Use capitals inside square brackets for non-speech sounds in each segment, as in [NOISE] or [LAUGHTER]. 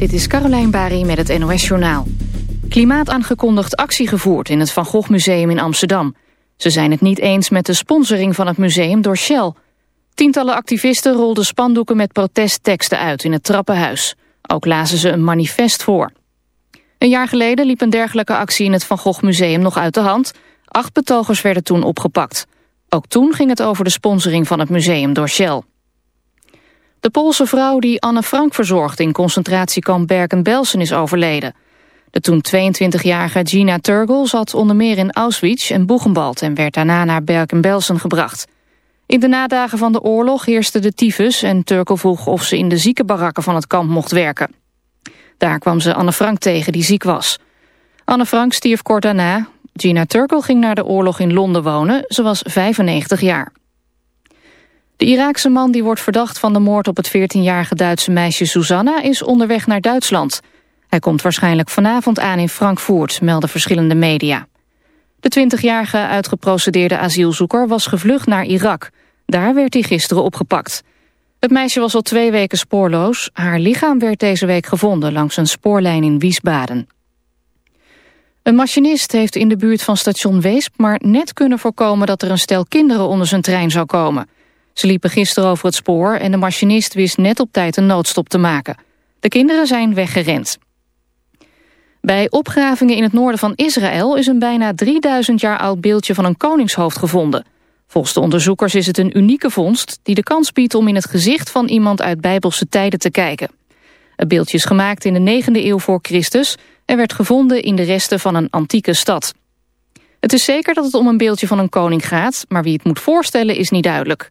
Dit is Carolijn Bari met het NOS Journaal. Klimaat aangekondigd actie gevoerd in het Van Gogh Museum in Amsterdam. Ze zijn het niet eens met de sponsoring van het museum door Shell. Tientallen activisten rolden spandoeken met protestteksten uit in het trappenhuis. Ook lazen ze een manifest voor. Een jaar geleden liep een dergelijke actie in het Van Gogh Museum nog uit de hand. Acht betogers werden toen opgepakt. Ook toen ging het over de sponsoring van het museum door Shell. De Poolse vrouw die Anne Frank verzorgde in concentratiekamp Bergen-Belsen is overleden. De toen 22-jarige Gina Turgel zat onder meer in Auschwitz en Boegenwald... en werd daarna naar Bergen-Belsen gebracht. In de nadagen van de oorlog heerste de tyfus... en Turgel vroeg of ze in de ziekenbarakken van het kamp mocht werken. Daar kwam ze Anne Frank tegen, die ziek was. Anne Frank stierf kort daarna. Gina Turkel ging naar de oorlog in Londen wonen. Ze was 95 jaar. De Iraakse man die wordt verdacht van de moord op het 14-jarige Duitse meisje Susanna is onderweg naar Duitsland. Hij komt waarschijnlijk vanavond aan in Frankfurt, melden verschillende media. De 20-jarige uitgeprocedeerde asielzoeker was gevlucht naar Irak. Daar werd hij gisteren opgepakt. Het meisje was al twee weken spoorloos. Haar lichaam werd deze week gevonden langs een spoorlijn in Wiesbaden. Een machinist heeft in de buurt van station Weesp maar net kunnen voorkomen dat er een stel kinderen onder zijn trein zou komen. Ze liepen gisteren over het spoor en de machinist wist net op tijd een noodstop te maken. De kinderen zijn weggerend. Bij opgravingen in het noorden van Israël is een bijna 3000 jaar oud beeldje van een koningshoofd gevonden. Volgens de onderzoekers is het een unieke vondst die de kans biedt om in het gezicht van iemand uit bijbelse tijden te kijken. Het beeldje is gemaakt in de 9e eeuw voor Christus en werd gevonden in de resten van een antieke stad. Het is zeker dat het om een beeldje van een koning gaat, maar wie het moet voorstellen is niet duidelijk.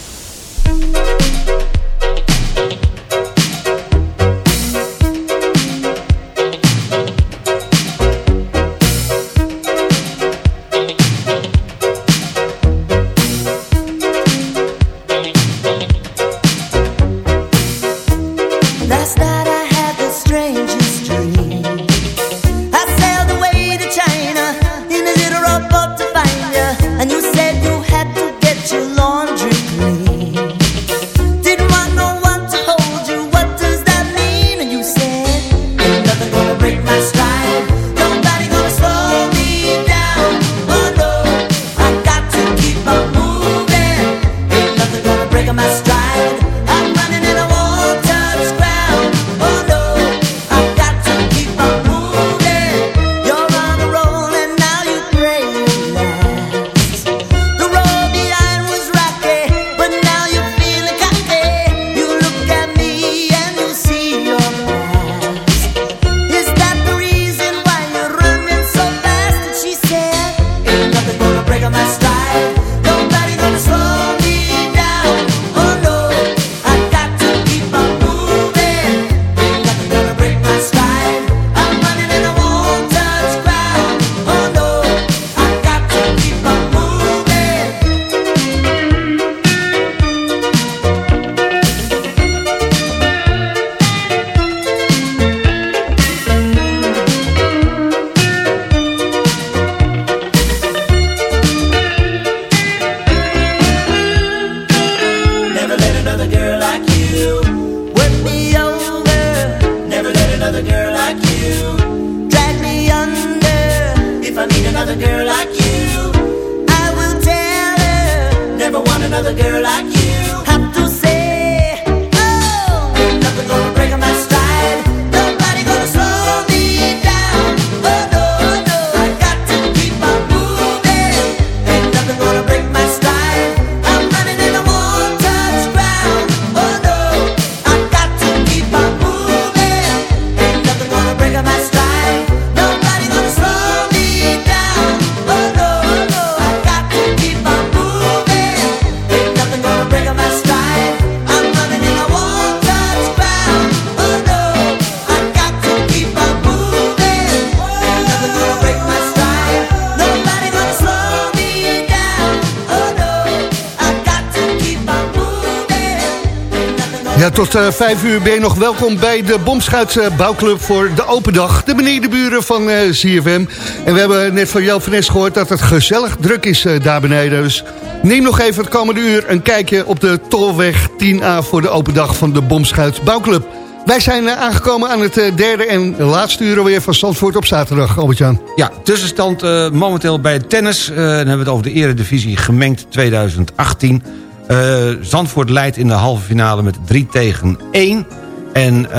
Ja, tot eh, vijf uur ben je nog welkom bij de Bomschuits eh, Bouwclub voor de open dag. De benedenburen van eh CFM. En we hebben net van van Nes gehoord dat het gezellig druk is daar beneden. Dus neem nog even het komende uur een kijkje op de Tolweg 10A... voor de open dag van de Bomschuits Bouwclub. Wij zijn aangekomen aan het derde en laatste uur alweer van Zandvoort op zaterdag, Albert-Jan. Ja, tussenstand momenteel bij tennis. dan hebben we het over de eredivisie gemengd 2018. Eh, Zandvoort leidt in de halve finale met 3 tegen 1. En eh,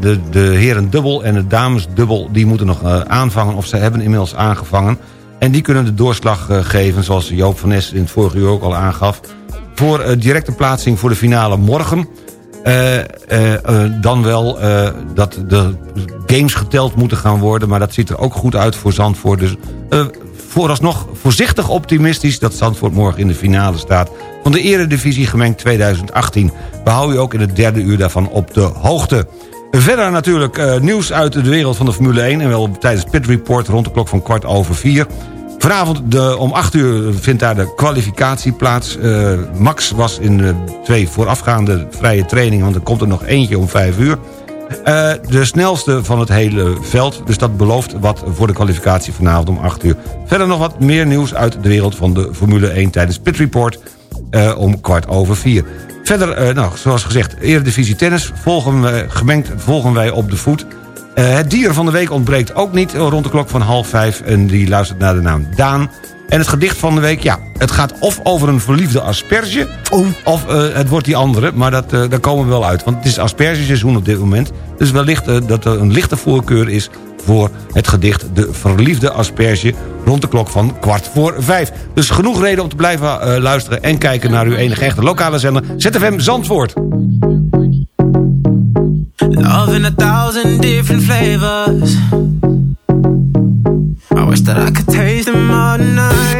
de, de heren dubbel en de dames dubbel... die moeten nog eh, aanvangen, of ze hebben inmiddels aangevangen. En die kunnen de doorslag geven, zoals Joop van Nes in het vorige uur ook al aangaf... voor directe plaatsing voor de finale morgen... Dan wel dat de games geteld moeten gaan worden... maar dat ziet er ook goed uit voor Zandvoort. Dus vooralsnog voorzichtig optimistisch... dat Zandvoort morgen in de finale staat... van de Eredivisie gemengd 2018. We houden u ook in het derde uur daarvan op de hoogte. Verder natuurlijk eh, nieuws uit de wereld van de Formule 1... en wel tijdens Pit Report rond de klok van kwart over vier... Vanavond de, om 8 uur vindt daar de kwalificatie plaats. Eh, Max was in de twee voorafgaande vrije trainingen... want er komt er nog eentje om 5 uur. Eh, de snelste van het hele veld. Dus dat belooft wat voor de kwalificatie vanavond om 8 uur. Verder nog wat meer nieuws uit de wereld van de Formule 1... tijdens Pit Report eh, om kwart over 4. Verder, eh, nou, zoals gezegd, Eredivisie Tennis. Volgen we, gemengd volgen wij op de voet... Eh, het dier van de week ontbreekt ook niet rond de klok van half vijf. En die luistert naar de naam Daan. En het gedicht van de week, ja, het gaat of over een verliefde asperge... of het wordt die andere, maar dat, daar komen we wel uit. Want het is aspergeseizoen op dit moment. Dus wellicht eh, dat er een lichte voorkeur is voor het gedicht De Verliefde Asperge... rond de klok van kwart voor vijf. Dus genoeg reden om te blijven eh, luisteren... en kijken naar uw enige echte lokale zender ZFM Zandvoort. Love a thousand different flavors. I I could taste.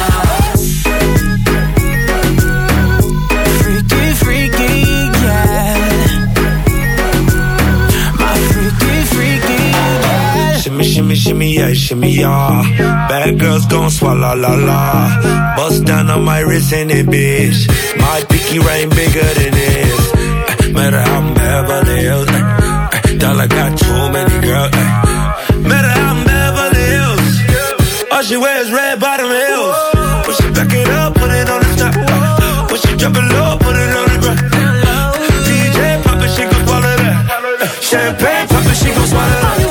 Shimmy, shimmy, shimmy, yeah, shimmy, yeah. Bad girls gon' swallow la la. Bust down on my wrist and it, bitch. My pinky ring bigger than this. Eh, Matter how I'm Beverly Hills. eh, eh, Dollar got too many girls. Matter how I'm Beverly Hills. All she wears red bottom heels. When she back it up, put it on the top. When she drop it low, put it on the ground. DJ pop it, she gon' swallow that. Champagne pop it, she gon' swallow that.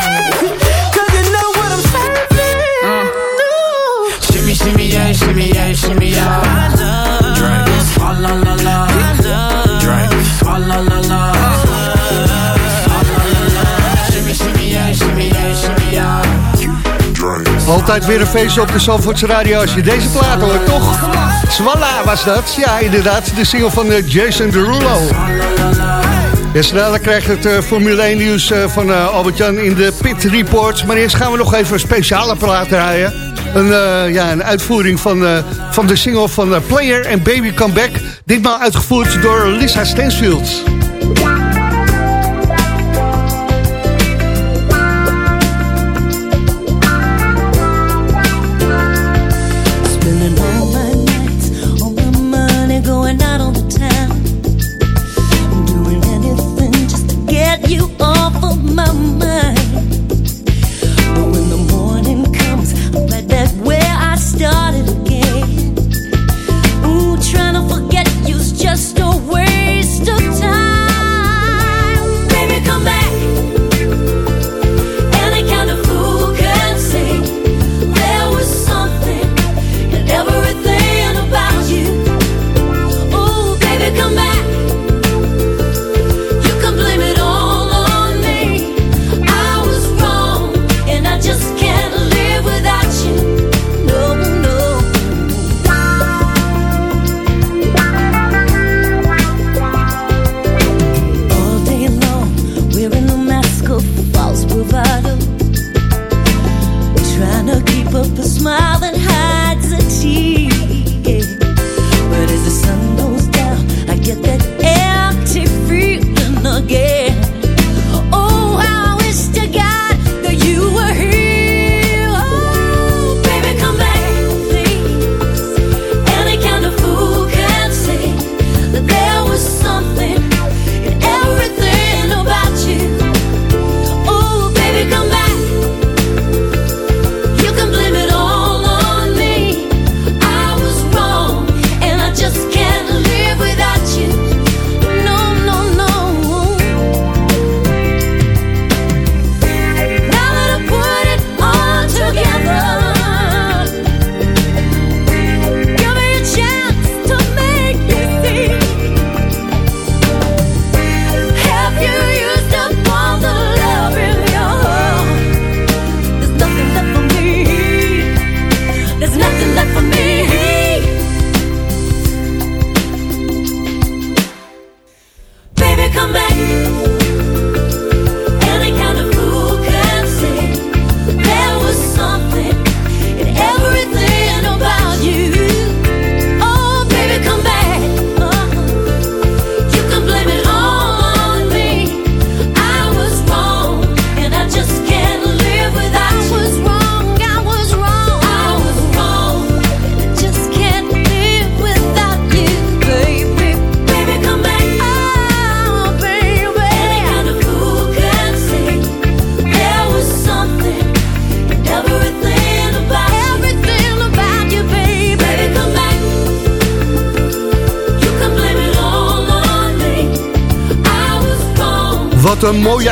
Shimmy, shimmy, yeah, shimmy, yeah, shimmy, yeah. Drink. La, la, la. Drink. La, la, la. La, la, la. Shimmy, shimmy, yeah, shimmy, yeah, shimmy, yeah. Altijd weer een feestje op de Zandvoortse Radio als je deze plaat hoort, toch? Swalla was dat. Ja, inderdaad. De single van eh, Jason Derulo. Ja, dadelijk krijgt het eh, Formule 1 nieuws eh, van Albert-Jan in de Pit Report. Maar eerst gaan we nog even een speciale plaat draaien. Een, eh, ja, een uitvoering van, eh, van de single van eh, Player and Baby Come Back. Ditmaal uitgevoerd door Lisa Stansfield.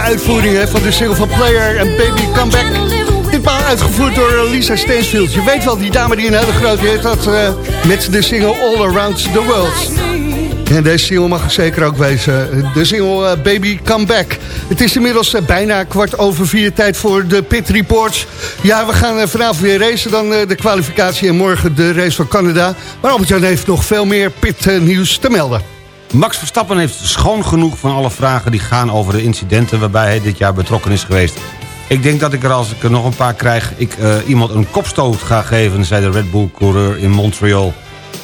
Uitvoering hè, van de single van Player and Baby Come Back. Ditmaal uitgevoerd door Lisa Stansfield. Je weet wel, die dame die een hele grote hit had eh, met de single All Around the World. En deze single mag zeker ook wezen. De single eh, Baby Come Back. Het is inmiddels eh, bijna kwart over vier tijd voor de Pit Reports. Ja, we gaan vanavond weer racen. Dan de kwalificatie en morgen de race van Canada. Maar Albert-Jan heeft nog veel meer pit nieuws te melden. Max Verstappen heeft schoon genoeg van alle vragen die gaan over de incidenten waarbij hij dit jaar betrokken is geweest. Ik denk dat ik er als ik er nog een paar krijg, ik eh, iemand een kopstoot ga geven, zei de Red Bull coureur in Montreal.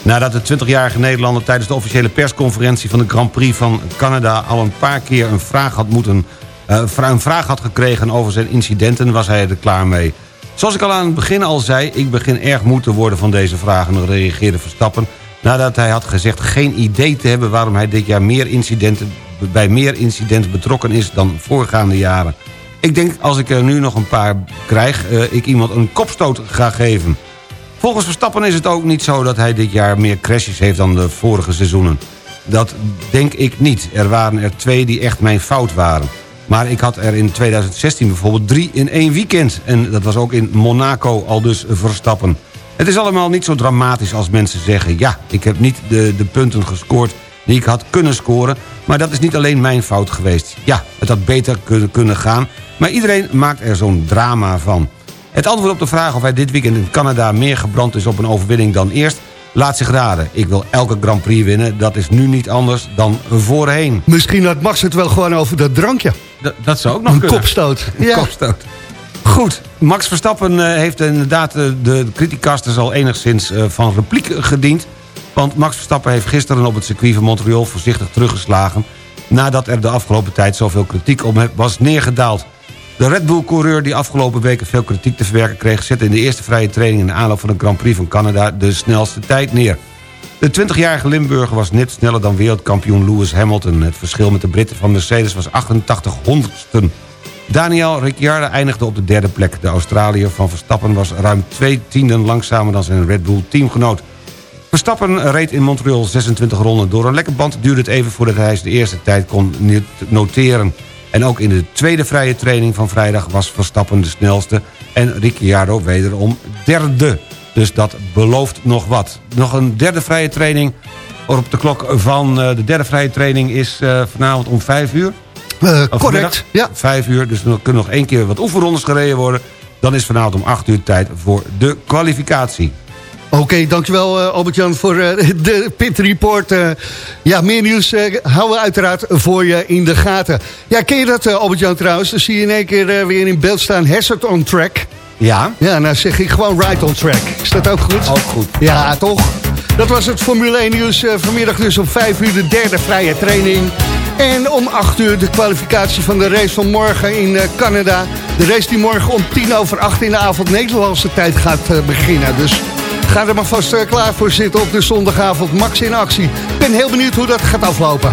Nadat de 20-jarige Nederlander tijdens de officiële persconferentie... van de Grand Prix van Canada al een paar keer een vraag had, moeten, eh, een vraag had gekregen over zijn incidenten... was hij er klaar mee. Zoals ik al aan het begin al zei, ik begin erg moe te worden van deze vragen... reageerde Verstappen nadat hij had gezegd geen idee te hebben... waarom hij dit jaar meer incidenten, bij meer incidenten betrokken is dan voorgaande jaren. Ik denk als ik er nu nog een paar krijg, eh, ik iemand een kopstoot ga geven. Volgens Verstappen is het ook niet zo dat hij dit jaar meer crashes heeft dan de vorige seizoenen. Dat denk ik niet. Er waren er twee die echt mijn fout waren. Maar ik had er in 2016 bijvoorbeeld drie in één weekend. En dat was ook in Monaco al dus Verstappen. Het is allemaal niet zo dramatisch als mensen zeggen... ja, ik heb niet de, de punten gescoord die ik had kunnen scoren... maar dat is niet alleen mijn fout geweest. Ja, het had beter kunnen, kunnen gaan... maar iedereen maakt er zo'n drama van. Het antwoord op de vraag of hij dit weekend in Canada... meer gebrand is op een overwinning dan eerst... laat zich raden. Ik wil elke Grand Prix winnen. Dat is nu niet anders dan voorheen. Misschien had Max het wel gewoon over dat drankje. D- dat zou ook nog Een kunnen. kopstoot. [LAUGHS] Een Ja. kopstoot. Goed, Max Verstappen eh, heeft inderdaad eh, de criticasters al enigszins eh, van repliek gediend. Want Max Verstappen heeft gisteren op het circuit van Montreal voorzichtig teruggeslagen... nadat er de afgelopen tijd zoveel kritiek hem was neergedaald. De Red Bull-coureur die afgelopen weken veel kritiek te verwerken kreeg... zette in de eerste vrije training in de aanloop van de Grand Prix van Canada... de snelste tijd neer. De 20-jarige Limburger was net sneller dan wereldkampioen Lewis Hamilton. Het verschil met de Britten van Mercedes was 88 honderdsten. Daniel Ricciardo eindigde op de derde plek. De Australiër van Verstappen was ruim twee tienden langzamer dan zijn Red Bull teamgenoot. Verstappen reed in Montreal 26 ronden. Door een lekke band duurde het even voordat hij de eerste tijd kon noteren. En ook in de tweede vrije training van vrijdag was Verstappen de snelste... en Ricciardo wederom derde. Dus dat belooft nog wat. Nog een derde vrije training op de klok van... eh, de derde vrije training is eh, vanavond om vijf uur. Eh, correct, middag, ja. Vijf uur, dus er kunnen nog één keer wat oefenrondes gereden worden. Dan is vanavond om acht uur tijd voor de kwalificatie. Oké, dankjewel uh, Albert-Jan voor uh, de Pit Report. Uh, ja, meer nieuws houden we uiteraard voor je in de gaten. Ja, ken je dat Albert-Jan trouwens? Dan zie je in één keer weer in beeld staan Hazard on track. Ja? Ja, nou zeg ik gewoon right on track. Is dat ook goed? Ook goed. Ja, toch? Dat was het Formule 1 nieuws. vanmiddag dus om 5 uur de derde vrije training. En om 8 uur de kwalificatie van de race van morgen in Canada. De race die morgen om 10 over 8 in de avond Nederlandse tijd gaat beginnen. Dus Ga er maar vast uh, klaar voor zitten op de zondagavond. Max in actie. Ik ben heel benieuwd hoe dat gaat aflopen.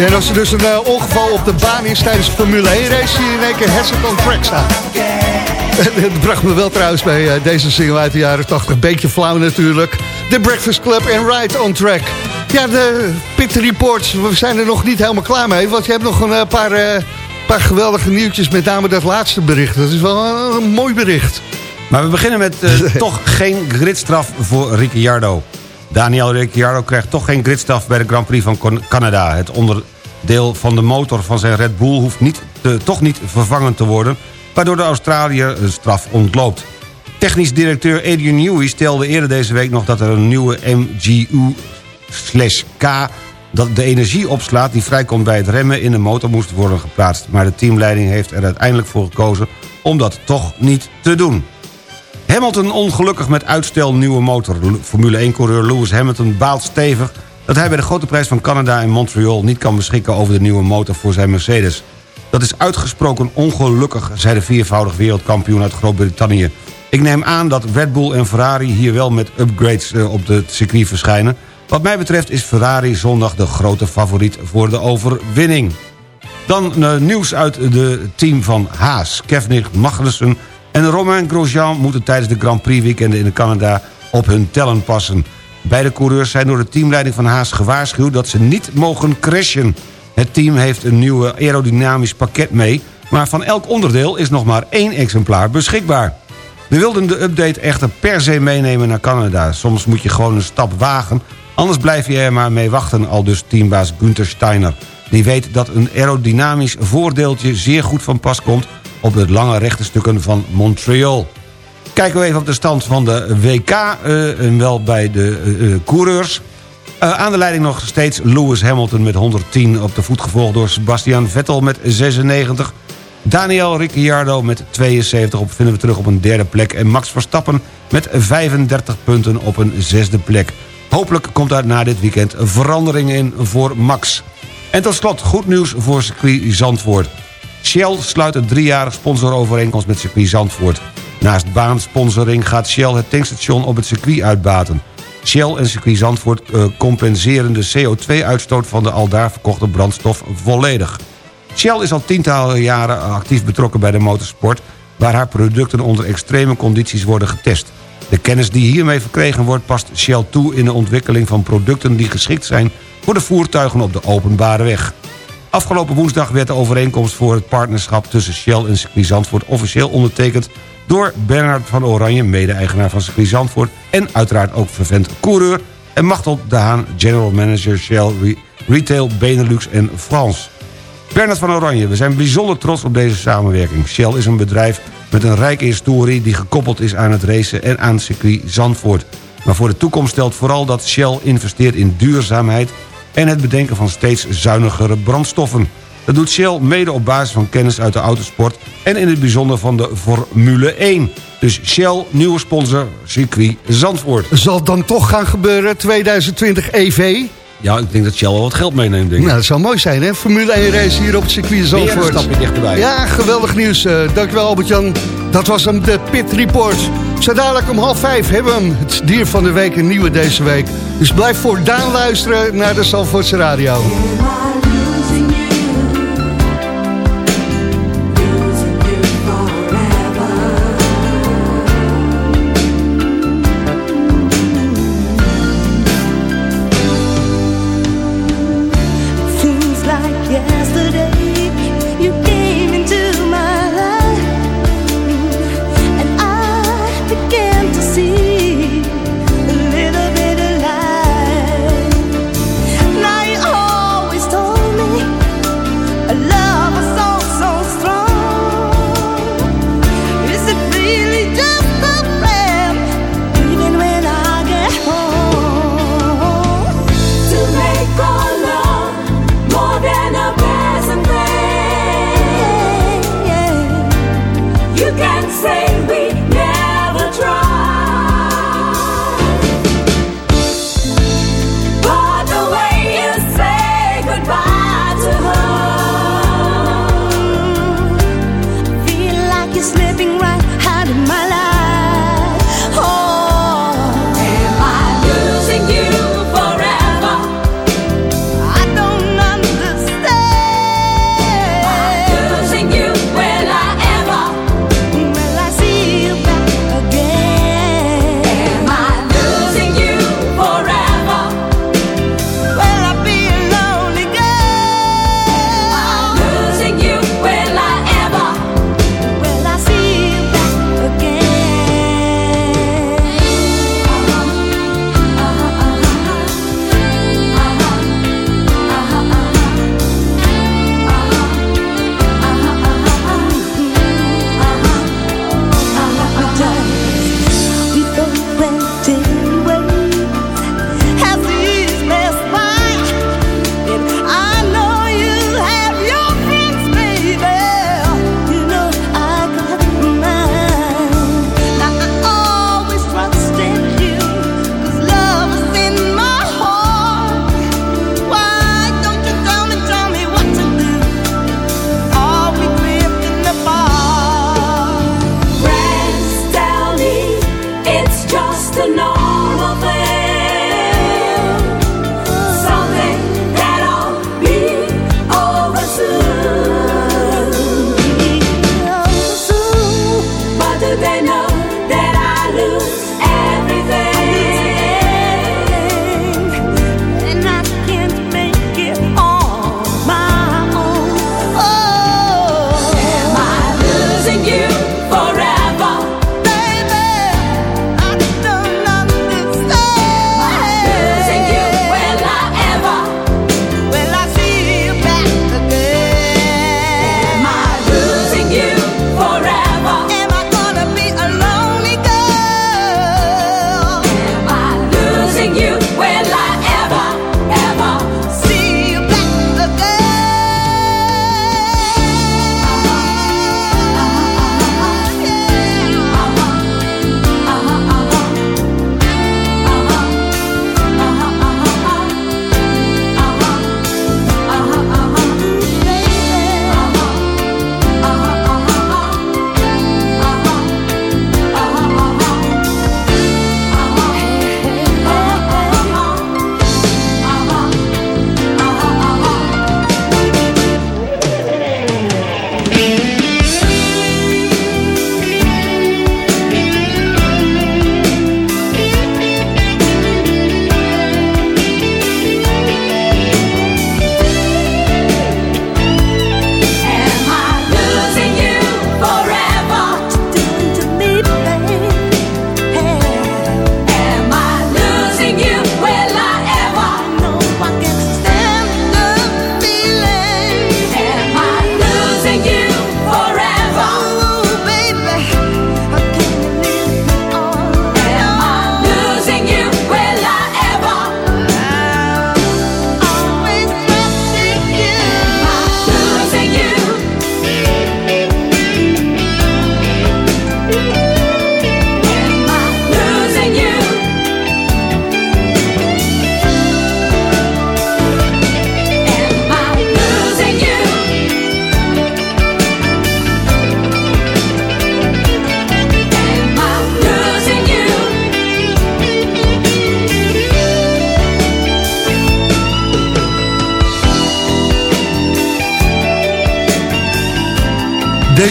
Ja, en als er dus een eh, ongeval op de baan is tijdens de Formule 1 race... hier in één keer on track staan. [LAUGHS] Het bracht me wel trouwens bij eh, deze single uit de jaren 80. Beetje flauw natuurlijk. The Breakfast Club en Ride on Track. Ja, de Pit Reports, we zijn er nog niet helemaal klaar mee. Want je hebt nog een eh, paar, paar geweldige nieuwtjes. Met name dat laatste bericht. Dat is wel een, een mooi bericht. Maar we beginnen met [LAUGHS] toch geen gridstraf voor Ricciardo. Daniel Ricciardo krijgt toch geen gridstraf bij de Grand Prix van Canada. Het onderdeel van de motor van zijn Red Bull hoeft niet, te- toch niet vervangen te worden... waardoor de Australiër de straf ontloopt. Technisch directeur Adrian Newey stelde eerder deze week nog... dat er een nieuwe MGU-K dat de energie opslaat die vrijkomt bij het remmen in de motor moest worden geplaatst. Maar de teamleiding heeft er uiteindelijk voor gekozen om dat toch niet te doen. Hamilton ongelukkig met uitstel nieuwe motor. Formule 1-coureur Lewis Hamilton baalt stevig... dat hij bij de grote prijs van Canada en Montreal... niet kan beschikken over de nieuwe motor voor zijn Mercedes. Dat is uitgesproken ongelukkig, zei de viervoudig wereldkampioen uit Groot-Brittannië. Ik neem aan dat Red Bull en Ferrari hier wel met upgrades eh, op het circuit verschijnen. Wat mij betreft is Ferrari zondag de grote favoriet voor de overwinning. Dan eh, nieuws uit het team van Haas. Kevin Magnussen en Romain Grosjean moeten tijdens de Grand Prix weekenden in Canada op hun tellen passen. Beide coureurs zijn door de teamleiding van Haas gewaarschuwd dat ze niet mogen crashen. Het team heeft een nieuw aerodynamisch pakket mee... maar van elk onderdeel is nog maar één exemplaar beschikbaar. We wilden de update echter per se meenemen naar Canada. Soms moet je gewoon een stap wagen, anders blijf je er maar mee wachten... al dus teambaas Günther Steiner. Die weet dat een aerodynamisch voordeeltje zeer goed van pas komt... op de lange rechte stukken van Montreal. Kijken we even op de stand van de WK, eh, en wel bij de eh, eh, coureurs. Aan de leiding nog steeds Lewis Hamilton met 110 op de voet... gevolgd door Sebastian Vettel met 96... Daniel Ricciardo met 72 op, vinden we terug op een derde plek... en Max Verstappen met 35 punten op een zesde plek. Hopelijk komt daar na dit weekend verandering in voor Max. En tot slot goed nieuws voor circuit Zandvoort. Shell sluit een driejarig sponsorovereenkomst met circuit Zandvoort. Naast baansponsoring gaat Shell het tankstation op het circuit uitbaten. Shell en circuit Zandvoort eh, compenseren de CO2-uitstoot van de aldaar verkochte brandstof volledig. Shell is al tientallen jaren actief betrokken bij de motorsport... waar haar producten onder extreme condities worden getest. De kennis die hiermee verkregen wordt past Shell toe in de ontwikkeling van producten... die geschikt zijn voor de voertuigen op de openbare weg. Afgelopen woensdag werd de overeenkomst voor het partnerschap... tussen Shell en circuit Zandvoort officieel ondertekend... door Bernard van Oranje, mede-eigenaar van circuit Zandvoort... en uiteraard ook vervent coureur... en Machtel de Haan, general manager Shell Re- Retail Benelux en France. Bernard van Oranje, we zijn bijzonder trots op deze samenwerking. Shell is een bedrijf met een rijke historie... die gekoppeld is aan het racen en aan circuit Zandvoort. Maar voor de toekomst stelt vooral dat Shell investeert in duurzaamheid... en het bedenken van steeds zuinigere brandstoffen. Dat doet Shell mede op basis van kennis uit de autosport... en in het bijzonder van de Formule 1. Dus Shell, nieuwe sponsor, circuit Zandvoort. Zal het dan toch gaan gebeuren, 2020 EV? Ja, ik denk dat Shell wel wat geld meeneemt, denk ik. Nou, dat zou mooi zijn, hè? Formule 1 race hier op het circuit Weer Zandvoort. een stapje dichterbij. Ja, geweldig nieuws. Eh, dankjewel Albert-Jan. Dat was hem, de Pit Report. Zo dadelijk om half vijf hebben we hem. Het dier van de week, een nieuwe deze week. Dus blijf voortaan luisteren naar de Zandvoortse Radio.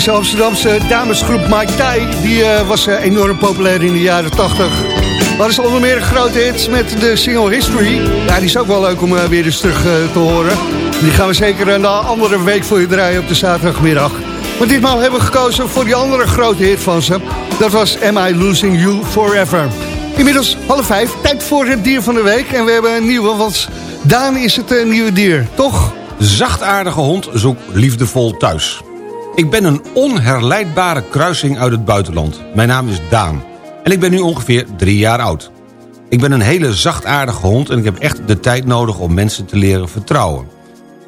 Deze Amsterdamse damesgroep Mike Tai... die eh, was eh, enorm populair in de jaren 80. Maar is onder meer een grote hits met de single History. Ja, die is ook wel leuk om eh, weer eens terug te horen. Die gaan we zeker een andere week voor je draaien op de zaterdagmiddag. Maar ditmaal hebben we gekozen voor die andere grote hit van ze. Dat was Am I Losing You Forever. Inmiddels half vijf, tijd voor het dier van de week. En we hebben een nieuwe, want Daan is het nieuwe dier, toch? Zachtaardige hond zoekt liefdevol thuis. Ik ben een onherleidbare kruising uit het buitenland. Mijn naam is Daan. En ik ben nu ongeveer drie jaar oud. Ik ben een hele zachtaardige hond en ik heb echt de tijd nodig om mensen te leren vertrouwen.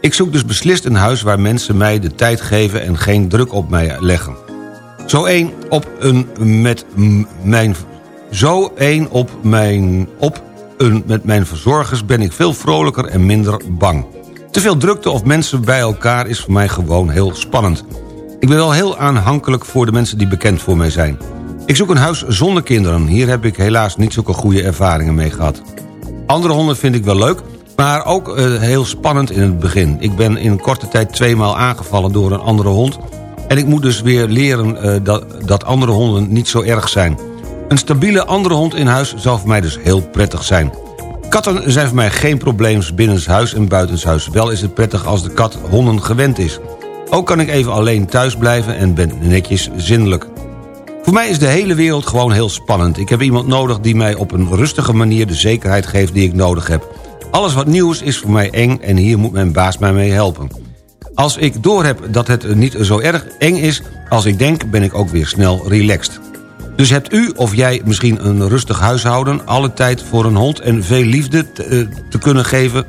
Ik zoek dus beslist een huis waar mensen mij de tijd geven en geen druk op mij leggen. Zo één op een met mijn... Zo één op mijn... Op een met mijn verzorgers ben ik veel vrolijker en minder bang. Te veel drukte of mensen bij elkaar is voor mij gewoon heel spannend. Ik ben wel heel aanhankelijk voor de mensen die bekend voor mij zijn. Ik zoek een huis zonder kinderen. Hier heb ik helaas niet zulke goede ervaringen mee gehad. Andere honden vind ik wel leuk, maar ook eh, heel spannend in het begin. Ik ben in een korte tijd tweemaal aangevallen door een andere hond... en ik moet dus weer leren eh, dat, dat andere honden niet zo erg zijn. Een stabiele andere hond in huis zou voor mij dus heel prettig zijn. Katten zijn voor mij geen probleem binnenshuis en buitenshuis. Wel is het prettig als de kat honden gewend is. Ook kan ik even alleen thuis blijven en ben netjes zindelijk. Voor mij is de hele wereld gewoon heel spannend. Ik heb iemand nodig die mij op een rustige manier de zekerheid geeft die ik nodig heb. Alles wat nieuw is, is voor mij eng en hier moet mijn baas mij mee helpen. Als ik doorheb dat het niet zo erg eng is als ik denk, ben ik ook weer snel relaxed. Dus hebt u of jij misschien een rustig huishouden... alle tijd voor een hond en veel liefde te, eh, te kunnen geven...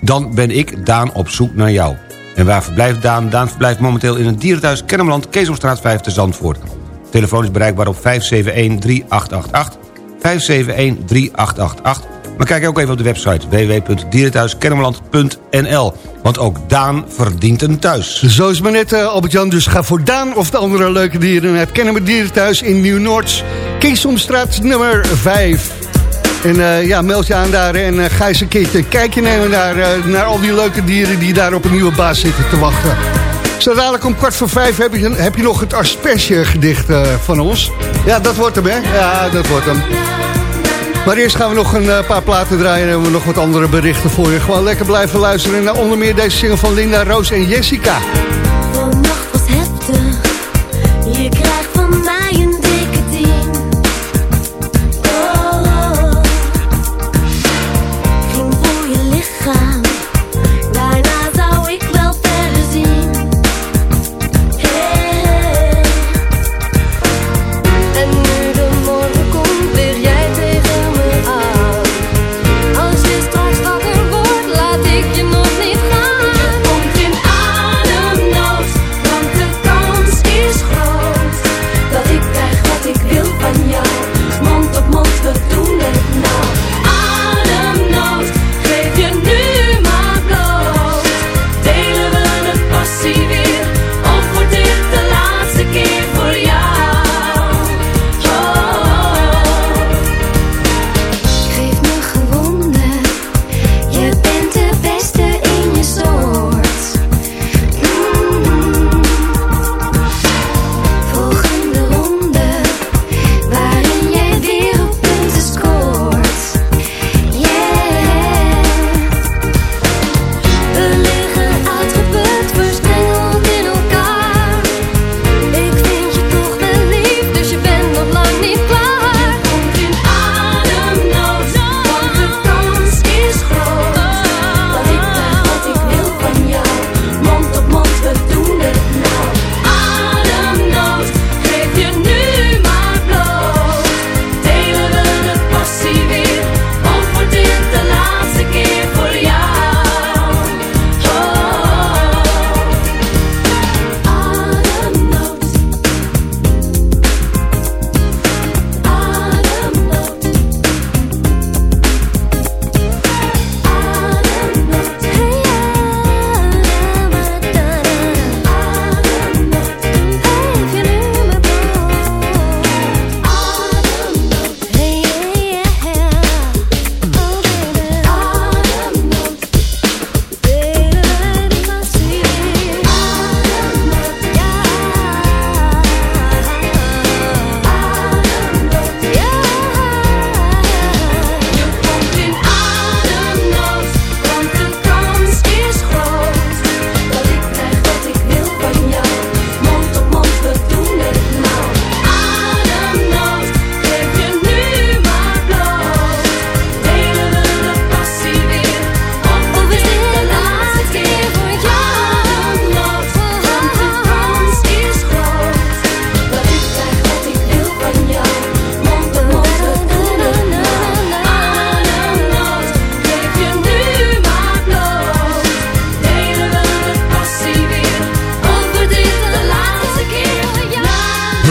dan ben ik, Daan, op zoek naar jou. En waar verblijft Daan? Daan verblijft momenteel in het dierenthuis Kennemerland... Keesomstraat 5 te Zandvoort. Telefoon is bereikbaar op 571-3888. 571-3888. Maar kijk ook even op de website www.dierenthuiskennemerland.nl. Want ook Daan verdient een thuis. Zo is het maar net, eh, Albert-Jan. Dus ga voor Daan of de andere leuke dieren. Het Kennen we Dieren thuis in Nieuw-Noords. Kingsomstraat nummer 5. En eh, ja, meld je aan daar en eh, ga eens een keertje kijkje nemen naar, eh, naar al die leuke dieren... die daar op een nieuwe baas zitten te wachten. Zo dadelijk om kwart voor vijf heb je, heb je nog het asperge-gedicht eh, van ons. Ja, dat wordt hem, hè? Ja, dat wordt hem. Maar eerst gaan we nog een paar platen draaien... en hebben we nog wat andere berichten voor je. Gewoon lekker blijven luisteren naar onder meer deze single van Linda, Roos en Jessica.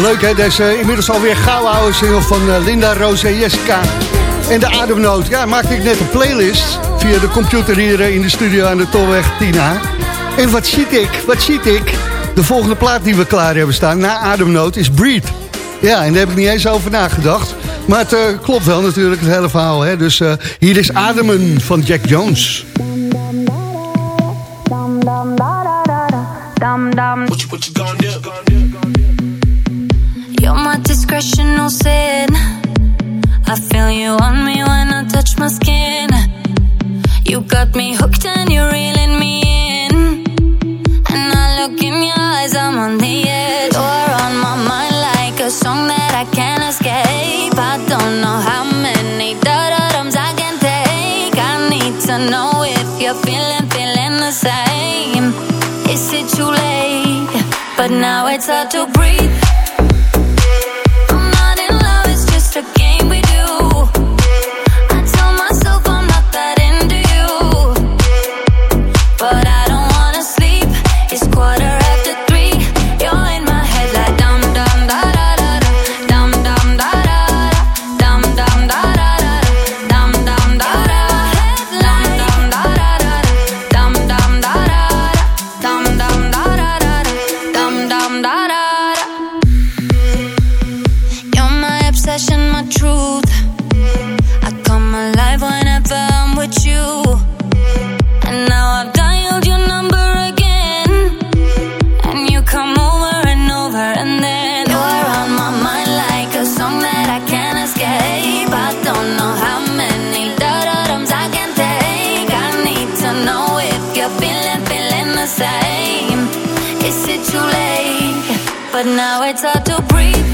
Leuk hè, deze inmiddels alweer gauw oude van eh, Linda, Roos en Jessica. En de ademnoot. Ja, maakte ik net een playlist via de computer hier eh, in de studio aan de Tolweg Tina. En wat ziet ik, wat ziet ik? De volgende plaat die we klaar hebben staan na ademnoot is Breathe. Ja, en daar heb ik niet eens over nagedacht. Maar het eh, klopt wel natuurlijk, het hele verhaal. Hè? Dus eh, hier is Ademen van Jack Jones. On me when I touch my skin. You got me hooked and you're reeling me in. And I look in your eyes, I'm on the edge. You're on my mind like a song that I can't escape. I don't know how many da-da-dums I can take. I need to know if you're feeling, feeling the same. Is it too late? But now it's hard to breathe. Too late? But now it's hard to breathe.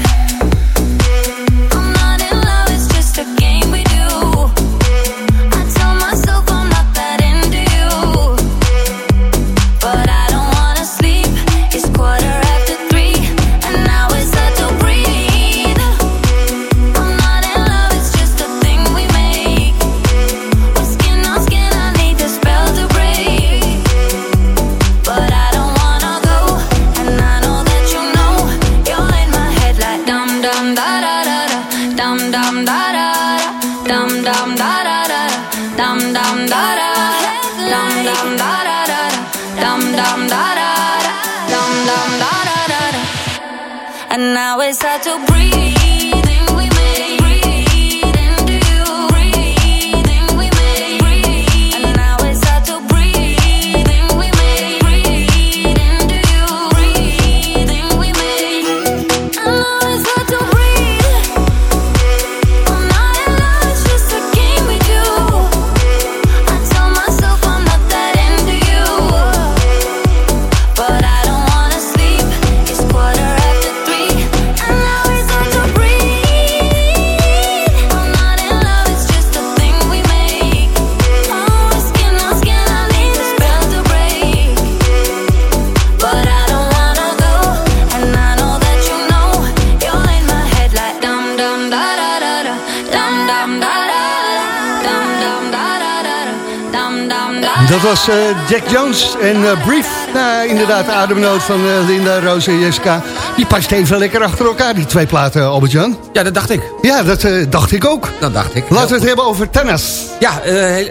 Was eh, Jack Jones en eh, Brief. Nou, inderdaad, de ademnoot van eh, Linda, Roos en Jessica. Die past even lekker achter elkaar, die twee platen, Albert-Jan. Ja, dat dacht ik. Ja, dat dacht ik ook. Dat dacht ik. Laten we het hebben over tennis. Ja,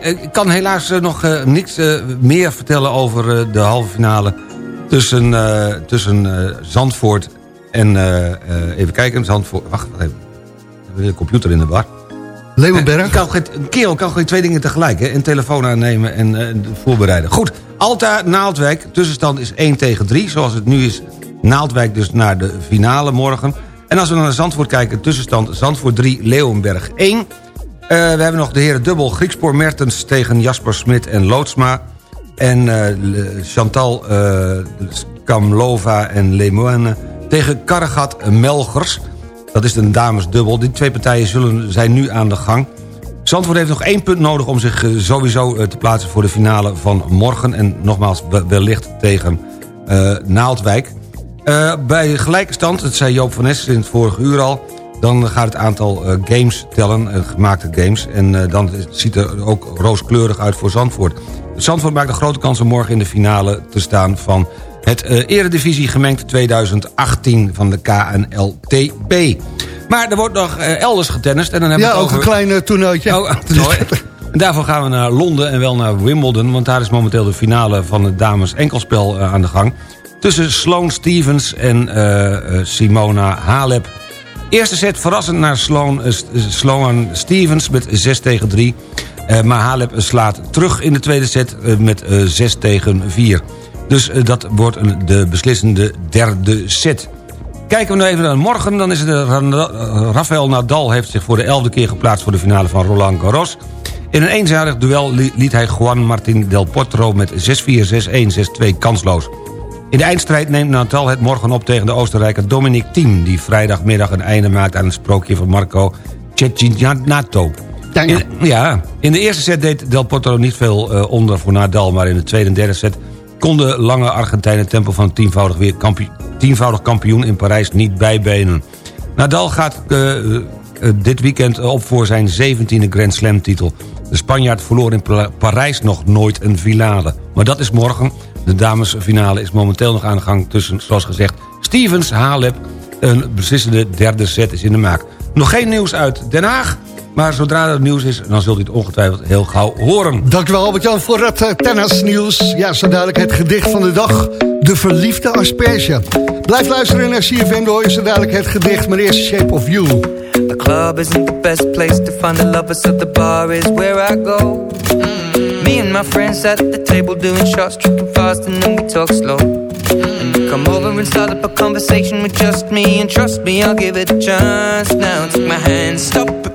ik kan helaas nog niks meer vertellen over de halve finale... tussen, tussen Zandvoort en... even kijken, Zandvoort... Wacht, wacht even. We hebben de computer in de war. Leeuwenberg. Kan geen, een kerel kan geen twee dingen tegelijk. Hè? Een telefoon aannemen en eh, voorbereiden. Goed, Alta, Naaldwijk. Tussenstand is 1 tegen 3. Zoals het nu is, Naaldwijk dus naar de finale morgen. En als we naar Zandvoort kijken, tussenstand Zandvoort 3, Leeuwenberg 1. Eh, we hebben nog de heren dubbel Griekspoor Mertens tegen Jasper Smit en Loodsma. En eh, Chantal Kamlova en Lemoine tegen Karregat Melgers. Dat is een damesdubbel. Die twee partijen zullen, zijn nu aan de gang. Zandvoort heeft nog één punt nodig om zich eh, sowieso eh, te plaatsen voor de finale van morgen. En nogmaals, we- wellicht tegen eh, Naaldwijk. Bij gelijke stand, dat zei Joop van Ness in het vorige uur al... dan gaat het aantal games tellen, gemaakte games... en dan ziet er ook rooskleurig uit voor Zandvoort. Zandvoort maakt een grote kans om morgen in de finale te staan van Het eh, Eredivisie gemengd 2018 van de KNLTB. Maar er wordt nog eh, elders getennist. En dan hebben Ja, we ook een klein eh, toernooitje. Oh. [LAUGHS] En daarvoor gaan we naar Londen en wel naar Wimbledon... want daar is momenteel de finale van het dames enkelspel aan de gang... tussen Sloane Stevens en Simona Halep. Eerste set verrassend naar Sloane, Sloane Stevens met 6 tegen 3... Eh, maar Halep slaat terug in de tweede set met eh, 6 tegen 4. Dus eh, dat wordt de beslissende derde set. Kijken we nu even naar morgen, dan is het eh, Rafael Nadal heeft zich voor de elfde keer geplaatst voor de finale van Roland Garros. In een eenzijdig duel li- liet hij Juan Martín del Potro met 6-4, 6-1, 6-2 kansloos. In de eindstrijd neemt Nadal het morgen op tegen de Oostenrijker Dominic Thiem... die vrijdagmiddag een einde maakt aan het sprookje van Marco Cecchinato. In, ja, in de eerste set deed Del Potro niet veel eh, onder voor Nadal... maar in de tweede en derde set kon de lange Argentijn het tempo van tienvoudig, weer kampioen, tienvoudig kampioen in Parijs niet bijbenen. Nadal gaat eh, eh, dit weekend op voor zijn 17e Grand Slam titel. De Spanjaard verloor in Pa- Parijs nog nooit een finale. Maar dat is morgen. De damesfinale is momenteel nog aan de gang tussen, zoals gezegd... Stevens, Halep. Een beslissende derde set is in de maak. Nog geen nieuws uit Den Haag. Maar zodra er nieuws is, dan zult u het ongetwijfeld heel gauw horen. Dankjewel Albert-Jan voor het uh, tennisnieuws. Ja, zo dadelijk het gedicht van de dag. De verliefde asperge. Blijf luisteren naar CFM, dan hoor je zo dadelijk het gedicht. Maar eerst Shape of You. The club isn't the best place to find the lovers, so the bar is where I go. Mm. Me and my friends at the table doing shots, tripping fast, and then we talk slow. Come over and start up a conversation with just me, and trust me, I'll give it a chance. Now take my hand, stop it,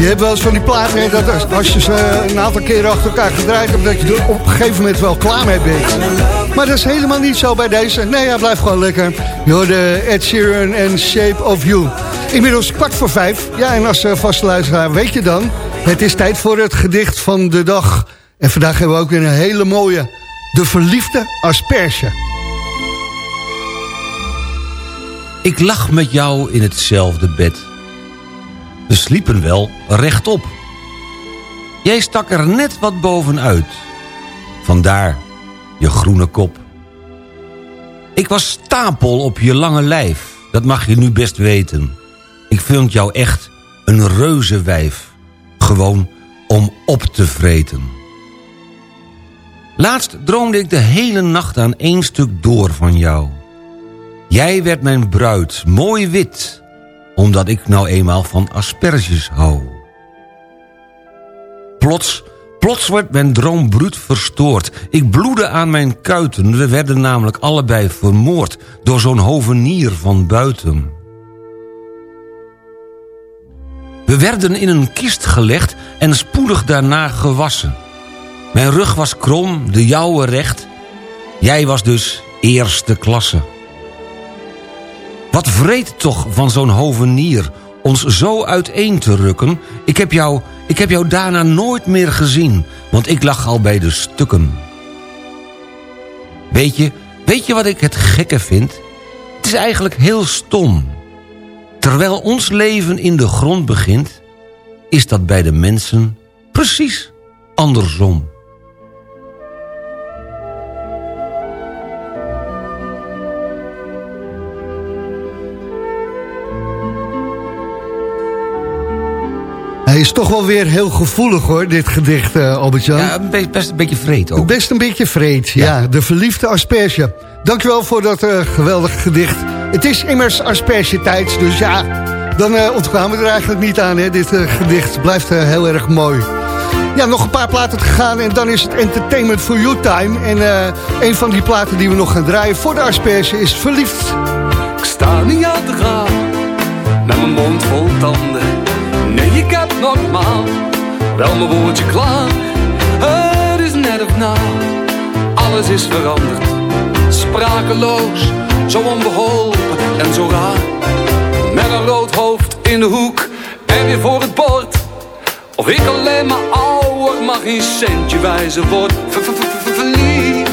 Je hebt wel eens van die platen, hè, dat als- je ze een aantal keren achter elkaar gedraaid hebt... dat je er op een gegeven moment wel klaar mee bent. Maar dat is helemaal niet zo bij deze. Nee, hij blijft gewoon lekker. Je hoorde Ed Sheeran en Shape of You. Inmiddels kwart voor vijf. Ja, en als eh, vaste luisteraar weet je dan... het is tijd voor het gedicht van de dag. En vandaag hebben we ook weer een hele mooie... De verliefde asperge. Ik lag met jou in hetzelfde bed. We sliepen wel rechtop. Jij stak er net wat bovenuit. Vandaar je groene kop. Ik was stapel op je lange lijf. Dat mag je nu best weten. Ik vind jou echt een reuzenwijf. Gewoon om op te vreten. Laatst droomde ik de hele nacht aan één stuk door van jou. Jij werd mijn bruid, mooi wit, omdat ik nou eenmaal van asperges hou. Plots, plots werd mijn droom bruut verstoord. Ik bloedde aan mijn kuiten, we werden namelijk allebei vermoord... door zo'n hovenier van buiten. We werden in een kist gelegd en spoedig daarna gewassen. Mijn rug was krom, de jouwe recht. Jij was dus eerste klasse. Wat vreed toch van zo'n hovenier ons zo uiteen te rukken. Ik heb, jou, ik heb jou daarna nooit meer gezien, want ik lag al bij de stukken. Weet je, weet je wat ik het gekke vind? Het is eigenlijk heel stom. Terwijl ons leven in de grond begint... is dat bij de mensen precies andersom. Is toch wel weer heel gevoelig hoor, dit gedicht, eh Albert-Jan. Ja, best, best een beetje vreed ook. Best een beetje vreed, ja. De verliefde asperge. Dankjewel voor dat eh, geweldige gedicht. Het is immers asperge-tijd, dus ja, dan eh, ontkwamen we er eigenlijk niet aan. Hè. Dit eh, gedicht blijft heel erg mooi. Ja, nog een paar platen te gaan en dan is het Entertainment for You time. En eh, een van die platen die we nog gaan draaien voor de asperge is Verliefd. Ik sta niet aan te gaan met mijn mond vol tanden. Ik heb normaal wel mijn woordje klaar. Het is net of na, alles is veranderd. Sprakeloos, zo onbeholpen en zo raar. Met een rood hoofd in de hoek en weer voor het bord. Of ik alleen maar ouder mag geen centje wijzen word. Ver- ver- ver- ver- Verliefd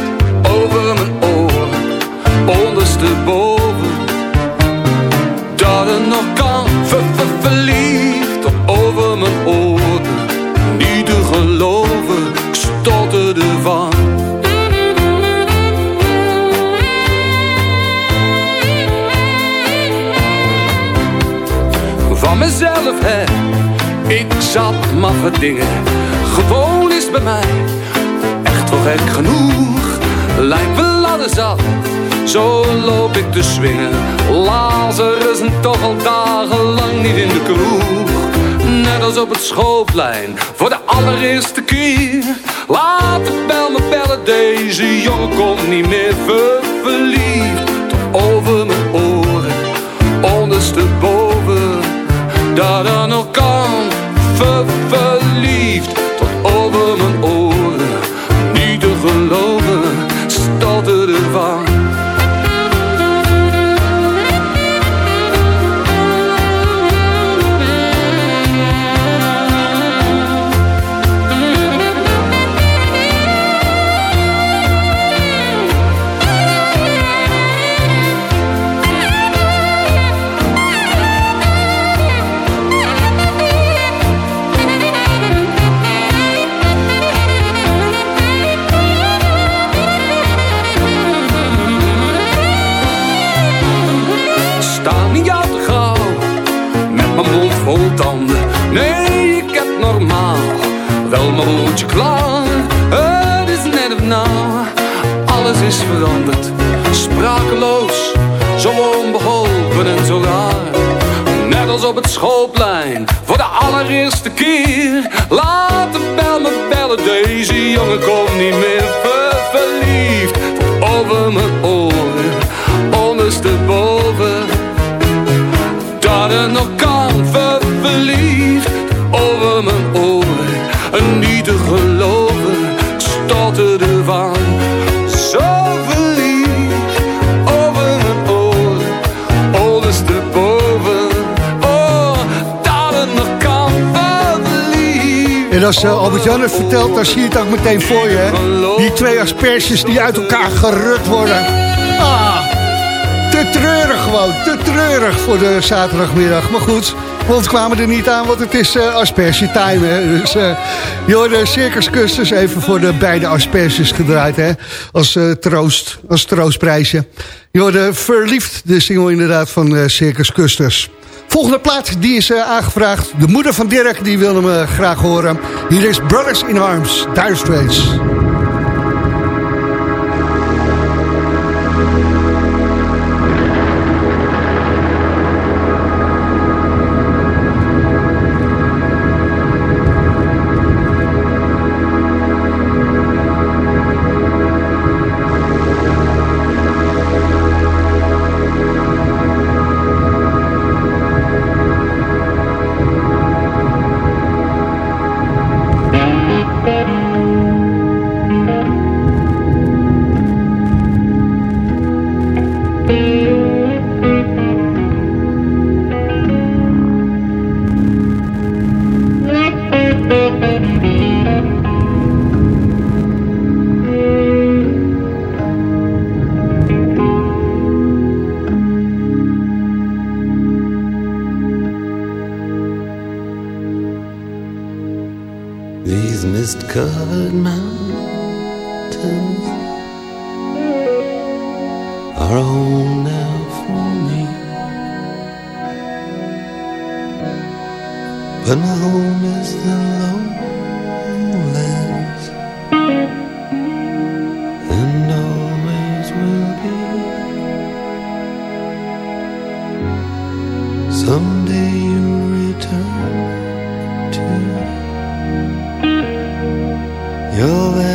over mijn oren, ondersteboven dat het nog kan. Ver, ver, verliefd over mijn oren. Niet te geloven, ik stotterde van. Van mezelf, hè, ik zat maffe dingen. Gewoon is bij mij echt wel gek genoeg. Lijkt wel zat, zo loop ik te swingen. Lazarus en toch al dagenlang niet in de kroeg. Net als op het schoolplein, voor de allereerste keer. Laat de bel me bellen, deze jongen komt niet meer ver verliefd. Tot over mijn oren, ondersteboven. Dat er nog kan, ver verliefd. Mijn. Het is net of nou, alles is veranderd. Sprakeloos, zo onbeholpen en zo raar. Net als op het schoolplein, voor de allereerste keer. Laat de bel me bellen, deze jongen komt niet meer ver verliefd. Over mijn oren, ondersteboven dat het nog kan ver verliefd over ervan. Zo over mijn oor. Oh, nog kan. En als eh, uh, Albert-Jan het vertelt, dan zie je het ook meteen voor je. Hè? Die twee asperges die uit elkaar gerukt worden. Ah, te treurig gewoon, te treurig voor de zaterdagmiddag. Maar goed we ontkwamen er niet aan, want het is eh asperge time. Hè? Dus eh hoorde Circus Custers even voor de beide asperges gedraaid. Hè? Als eh, troost, als troostprijsje. Je hoorde Verliefd, de single inderdaad van eh, Circus. Volgende plaat, die is eh, aangevraagd. De moeder van Dirk, die wil hem eh, graag horen. Hier is Brothers in Arms, Dire. But my home is the lowlands and always will be. Someday you'll return to your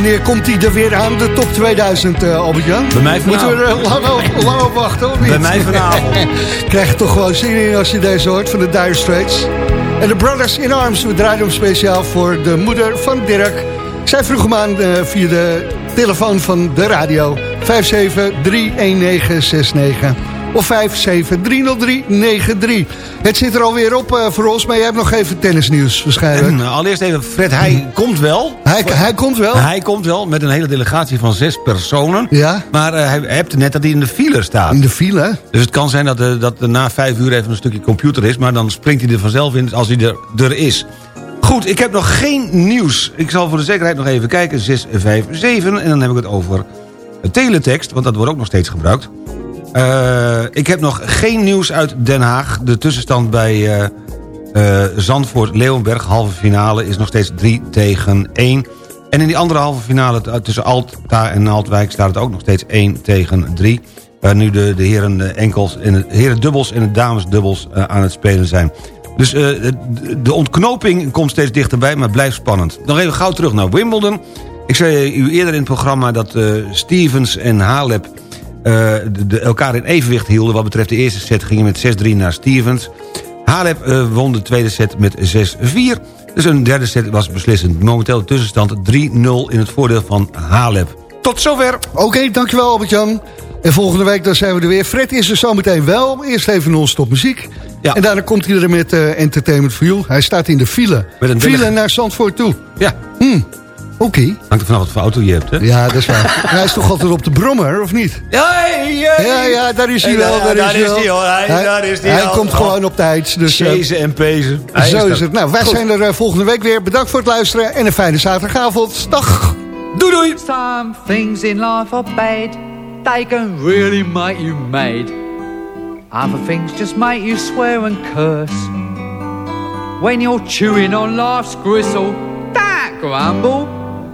Wanneer komt hij er weer aan, de top 2000, eh Albert-Jan? Bij mij Moeten we er vanavond. lang op, lang op wachten, of niet? Bij mij vanavond. [LAUGHS] Krijg je toch gewoon zin in als je deze hoort van de Dire Straits. En de Brothers in Arms, we draaien hem speciaal voor de moeder van Dirk. Zij vroeg hem aan eh, via de telefoon van de radio. 5731969 of 5730393. Het zit er alweer op eh, voor ons, maar jij hebt nog even tennisnieuws waarschijnlijk. [CLEARS THROAT] Allereerst even, Fred, hij komt wel. Hij, hij komt wel. Hij komt wel met een hele delegatie van zes personen. Ja. Maar eh, hij hebt net dat hij in de file staat. In de file? Dus het kan zijn dat, eh, dat er na vijf uur even een stukje computer is... maar dan springt hij er vanzelf in als hij er, er is. Goed, ik heb nog geen nieuws. Ik zal voor de zekerheid nog even kijken. 657 en dan heb ik het over teletext... want dat wordt ook nog steeds gebruikt. Eh, ik heb nog geen nieuws uit Den Haag. De tussenstand bij eh eh, Zandvoort-Leeuwenberg, halve finale... is nog steeds 3 tegen 1. En in die andere halve finale tussen Alta en Altwijk... staat het ook nog steeds 1 tegen 3. Waar nu de, de heren enkels en de heren dubbels en de dames dubbels aan het spelen zijn. Dus de, ontknoping komt steeds dichterbij, maar blijft spannend. Nog even gauw terug naar Wimbledon. Ik zei u eerder in het programma dat Stevens en Halep... eh, de, de- elkaar in evenwicht hielden. Wat betreft de eerste set gingen met 6-3 naar Stevens. Halep eh, won de tweede set met 6-4. Dus een derde set was beslissend. Momenteel de tussenstand 3-0 in het voordeel van Halep. Tot zover. Oké, dankjewel Albert-Jan. En volgende week dan zijn we er weer. Fred is er zometeen wel. Eerst even non-stop muziek. Ja. En daarna komt hij er met eh, Entertainment for You. Hij staat in de file. Met een file naar Zandvoort toe. Ja. Hm. Oké. Hangt er vanaf wat voor auto je hebt, hè? Ja, dat is waar. [LAUGHS] hij is toch altijd op de brommer, of niet? Ja, Ja, ja, daar is hij wel. Daar, daar is, is hij hij, hoor. Hij- daar is hij hij al. komt gewoon op tijd. Dus, eh, Chezen en pezen. zo is het. Nou, wij zijn er eh, volgende week weer. Bedankt voor het luisteren en een fijne zaterdagavond. Dag. Doei doei. Some things in life are bad. They can really make you mad. Other things just make you swear and curse. When you're chewing on life's gristle, don't grumble,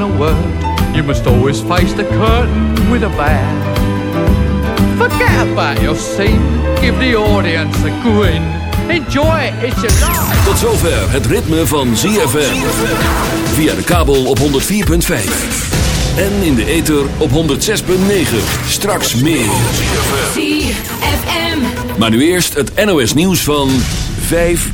final word. You must always face the curtain with a bow. Forget about your scene, give the audience a grin. Enjoy it, it's your life. Tot zover het ritme van ZFM. Via de kabel op 104.5. En in de ether op 106.9. Straks meer. ZFM. Maar nu eerst het NOS nieuws van 5 uur.